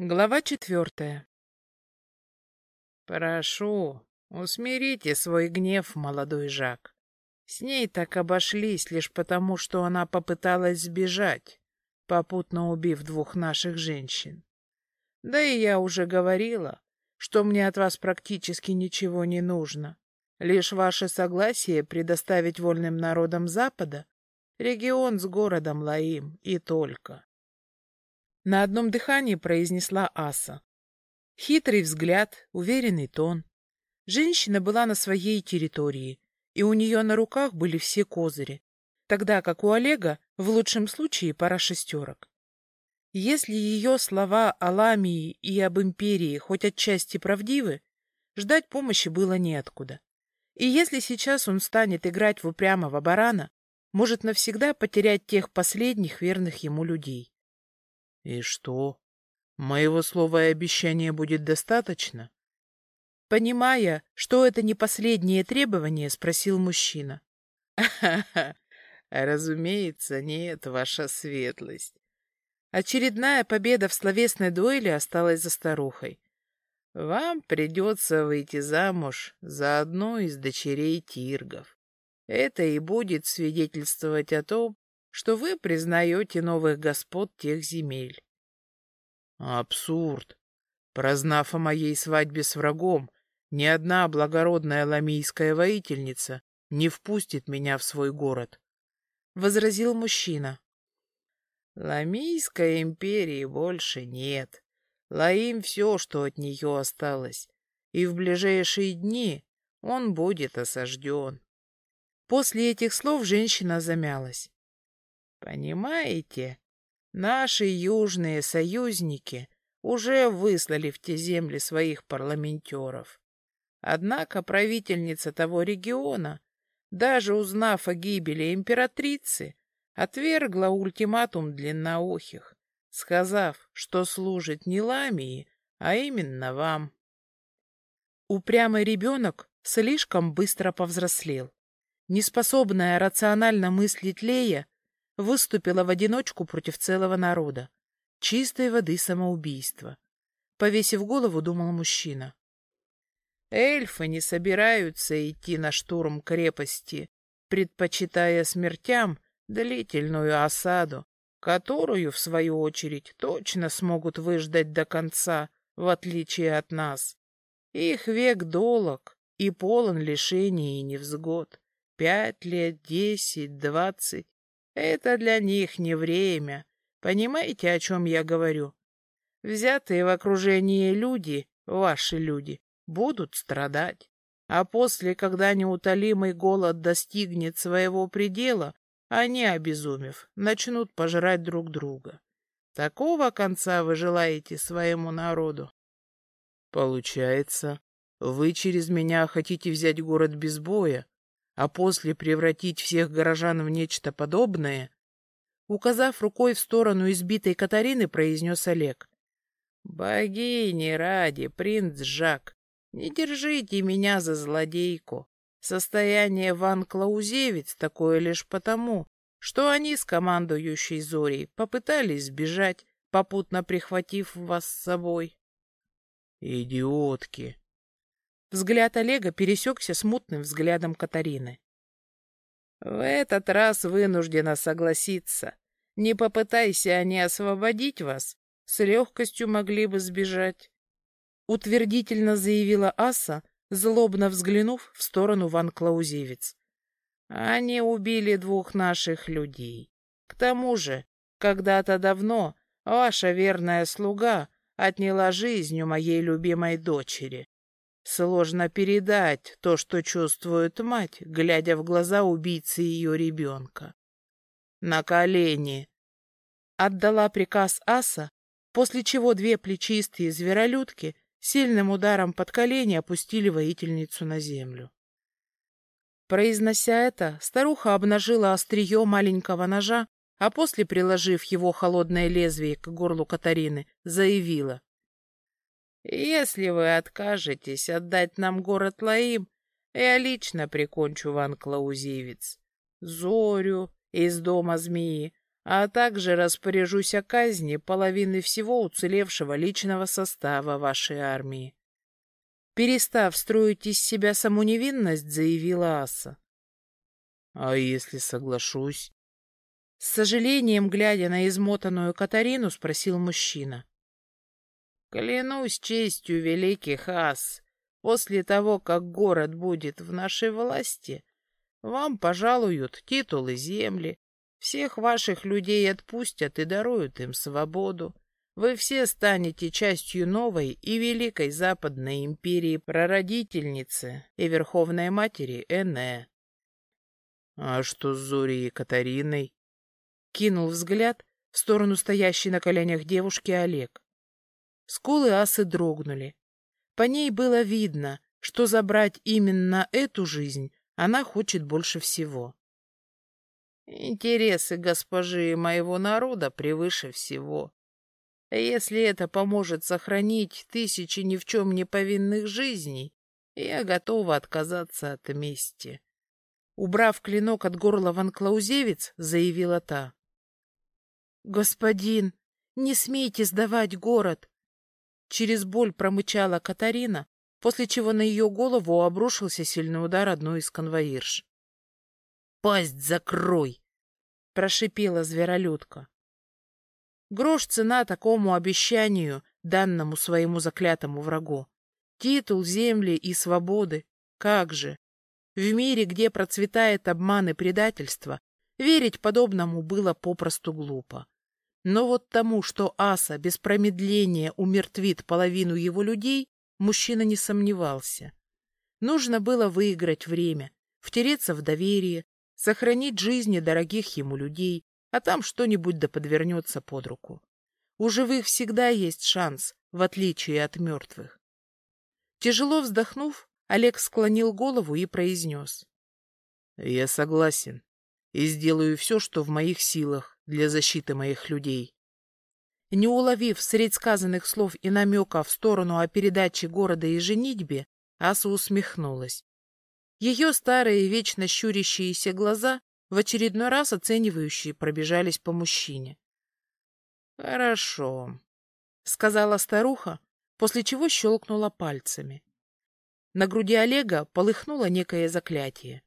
Глава четвертая. «Прошу, усмирите свой гнев, молодой Жак. С ней так обошлись лишь потому, что она попыталась сбежать, попутно убив двух наших женщин. Да и я уже говорила, что мне от вас практически ничего не нужно, лишь ваше согласие предоставить вольным народам Запада регион с городом Лаим и только». На одном дыхании произнесла Аса. Хитрый взгляд, уверенный тон. Женщина была на своей территории, и у нее на руках были все козыри, тогда как у Олега в лучшем случае пара шестерок. Если ее слова о Ламии и об империи хоть отчасти правдивы, ждать помощи было неоткуда. И если сейчас он станет играть в упрямого барана, может навсегда потерять тех последних верных ему людей. И что? Моего слова и обещания будет достаточно? Понимая, что это не последнее требование, спросил мужчина. Разумеется, нет, ваша светлость. Очередная победа в словесной дуэли осталась за старухой. Вам придется выйти замуж за одну из дочерей Тиргов. Это и будет свидетельствовать о том, что вы признаете новых господ тех земель. Абсурд. Прознав о моей свадьбе с врагом, ни одна благородная ламийская воительница не впустит меня в свой город, — возразил мужчина. Ламийской империи больше нет. Лаим все, что от нее осталось, и в ближайшие дни он будет осажден. После этих слов женщина замялась. Понимаете, наши южные союзники уже выслали в те земли своих парламентеров. Однако правительница того региона, даже узнав о гибели императрицы, отвергла ультиматум длинноухих, сказав, что служит не Ламии, а именно вам. Упрямый ребенок слишком быстро повзрослел. Неспособная рационально мыслить Лея выступила в одиночку против целого народа. Чистой воды самоубийство. Повесив голову, думал мужчина. Эльфы не собираются идти на штурм крепости, предпочитая смертям длительную осаду, которую, в свою очередь, точно смогут выждать до конца, в отличие от нас. Их век долог и полон лишений и невзгод. Пять лет, десять, двадцать это для них не время. Понимаете, о чем я говорю? Взятые в окружение люди, ваши люди, будут страдать. А после, когда неутолимый голод достигнет своего предела, они, обезумев, начнут пожирать друг друга. Такого конца вы желаете своему народу? Получается, вы через меня хотите взять город без боя, а после превратить всех горожан в нечто подобное, указав рукой в сторону избитой Катарины, произнес Олег. «Богини ради, принц Жак, не держите меня за злодейку. Состояние Ван Клаузевиц такое лишь потому, что они с командующей Зорей попытались сбежать, попутно прихватив вас с собой». «Идиотки!» Взгляд Олега пересекся с мутным взглядом Катарины. «В этот раз вынуждена согласиться. Не попытайся они освободить вас, с легкостью могли бы сбежать». Утвердительно заявила Аса, злобно взглянув в сторону Ван Клаузевиц. «Они убили двух наших людей. К тому же, когда-то давно ваша верная слуга отняла жизнь у моей любимой дочери. Сложно передать то, что чувствует мать, глядя в глаза убийцы ее ребенка. «На колени!» Отдала приказ Аса, после чего две плечистые зверолюдки сильным ударом под колени опустили воительницу на землю. Произнося это, старуха обнажила острие маленького ножа, а после, приложив его холодное лезвие к горлу Катарины, заявила. Если вы откажетесь отдать нам город Лаим, я лично прикончу Ван Клаузивец, Зорю из дома змеи, а также распоряжусь о казни половины всего уцелевшего личного состава вашей армии. Перестав строить из себя саму невинность, заявила Аса. — А если соглашусь? С сожалением, глядя на измотанную Катарину, спросил мужчина. — Клянусь честью великих ас, после того, как город будет в нашей власти, вам пожалуют титулы земли, всех ваших людей отпустят и даруют им свободу. Вы все станете частью новой и великой Западной империи прародительницы и Верховной Матери Эне. — А что с Зорей и Катариной? — кинул взгляд в сторону стоящей на коленях девушки Олег. Скулы асы дрогнули. По ней было видно, что забрать именно эту жизнь она хочет больше всего. Интересы госпожи моего народа превыше всего. Если это поможет сохранить тысячи ни в чем не повинных жизней, я готова отказаться от мести. Убрав клинок от горла Ван Клаузевец, заявила та. «Господин, не смейте сдавать город!» Через боль промычала Катарина, после чего на ее голову обрушился сильный удар одной из конвоирш. «Пасть закрой!» — прошипела зверолюдка. Грош цена такому обещанию, данному своему заклятому врагу. Титул, земли и свободы. Как же! В мире, где процветает обман и предательство, верить подобному было попросту глупо. Но вот тому, что Аса без промедления умертвит половину его людей, мужчина не сомневался. Нужно было выиграть время, втереться в доверие, сохранить жизни дорогих ему людей, а там что-нибудь да подвернется под руку. У живых всегда есть шанс, в отличие от мертвых. Тяжело вздохнув, Олег склонил голову и произнес. — Я согласен и сделаю все, что в моих силах для защиты моих людей. Не уловив средь сказанных слов и намека в сторону о передаче города и женитьбе, Аса усмехнулась. Ее старые, вечно щурящиеся глаза в очередной раз оценивающие пробежались по мужчине. «Хорошо», — сказала старуха, после чего щелкнула пальцами. На груди Олега полыхнуло некое заклятие.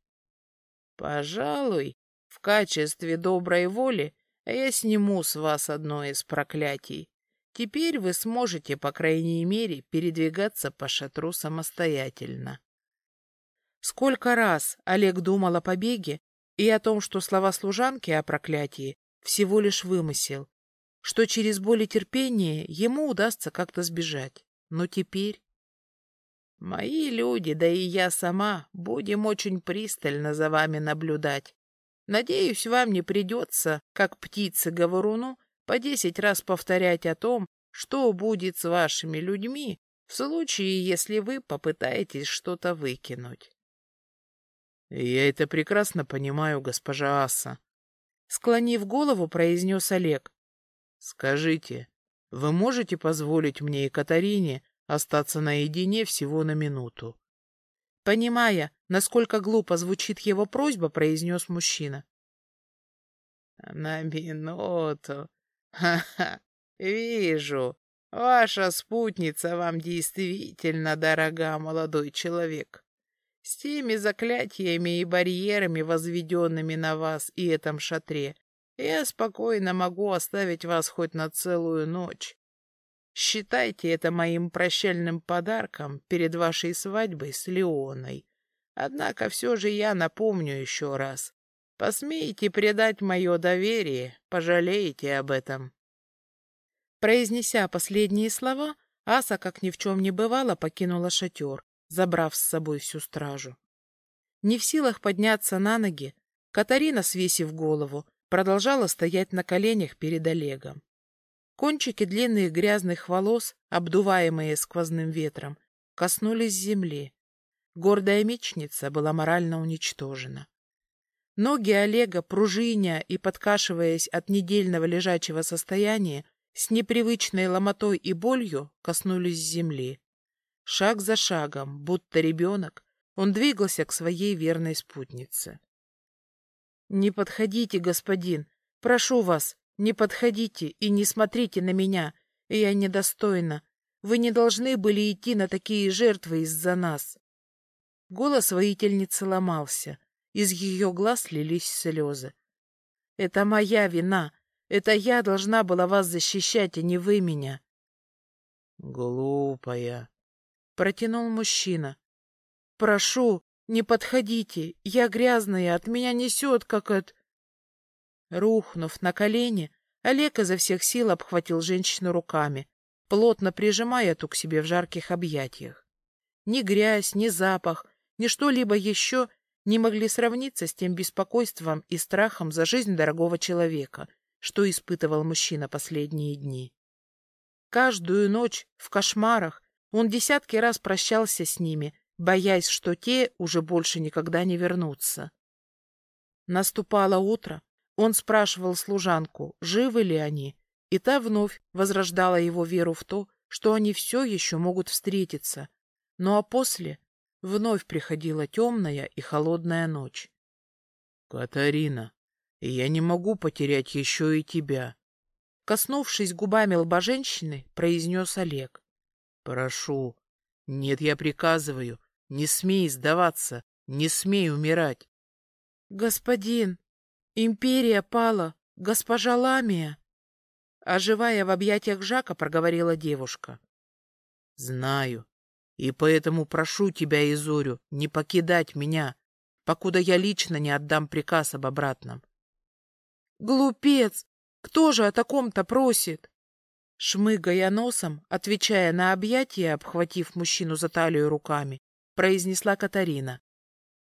«Пожалуй, в качестве доброй воли я сниму с вас одно из проклятий. Теперь вы сможете, по крайней мере, передвигаться по шатру самостоятельно». Сколько раз Олег думал о побеге и о том, что слова служанки о проклятии всего лишь вымысел, что через боль и терпение ему удастся как-то сбежать. Но теперь... Мои люди, да и я сама, будем очень пристально за вами наблюдать. Надеюсь, вам не придется, как птице-говоруну, по десять раз повторять о том, что будет с вашими людьми в случае, если вы попытаетесь что-то выкинуть. Я это прекрасно понимаю, госпожа Аса. Склонив голову, произнес Олег. Скажите, вы можете позволить мне и Катарине остаться наедине всего на минуту? Понимая, насколько глупо звучит его просьба, произнес мужчина. На минуту. Ха-ха, вижу. Ваша спутница вам действительно дорога, молодой человек. С теми заклятиями и барьерами, возведенными на вас и этом шатре, я спокойно могу оставить вас хоть на целую ночь. Считайте это моим прощальным подарком перед вашей свадьбой с Леоной. Однако все же я напомню еще раз. Посмеете предать мое доверие, пожалеете об этом. Произнеся последние слова, Аса, как ни в чем не бывало, покинула шатер, забрав с собой всю стражу. Не в силах подняться на ноги, Катарина, свесив голову, продолжала стоять на коленях перед Олегом. Кончики длинных грязных волос, обдуваемые сквозным ветром, коснулись земли. Гордая мечница была морально уничтожена. Ноги Олега, пружиня и подкашиваясь от недельного лежачего состояния, с непривычной ломотой и болью коснулись земли. Шаг за шагом, будто ребенок, он двигался к своей верной спутнице. — Не подходите, господин, Прошу вас, не подходите и не смотрите на меня. Я недостойна. Вы не должны были идти на такие жертвы из-за нас. Голос воительницы ломался. Из ее глаз лились слезы. Это моя вина. Это я должна была вас защищать, а не вы меня. Глупая, протянул мужчина. Прошу, не подходите. Я грязная, от меня несет, как от... Рухнув на колени, Олег изо всех сил обхватил женщину руками, плотно прижимая ту к себе в жарких объятиях. Ни грязь, ни запах, ни что-либо еще не могли сравниться с тем беспокойством и страхом за жизнь дорогого человека, что испытывал мужчина последние дни. Каждую ночь в кошмарах он десятки раз прощался с ними, боясь, что те уже больше никогда не вернутся. Наступало утро, он спрашивал служанку, живы ли они, и та вновь возрождала его веру в то, что они все еще могут встретиться. Ну а после вновь приходила темная и холодная ночь. — Катарина, я не могу потерять еще и тебя. Коснувшись губами лба женщины, произнес Олег. — Прошу. Нет, я приказываю. Не смей сдаваться, не смей умирать. — Господин, империя пала, госпожа Ламия. Оживая в объятиях Жака, проговорила девушка. — Знаю. И поэтому прошу тебя, Изорю, не покидать меня, покуда я лично не отдам приказ об обратном. Глупец! Кто же о таком-то просит? Шмыгая носом, отвечая на объятия, обхватив мужчину за талию руками, произнесла Катарина.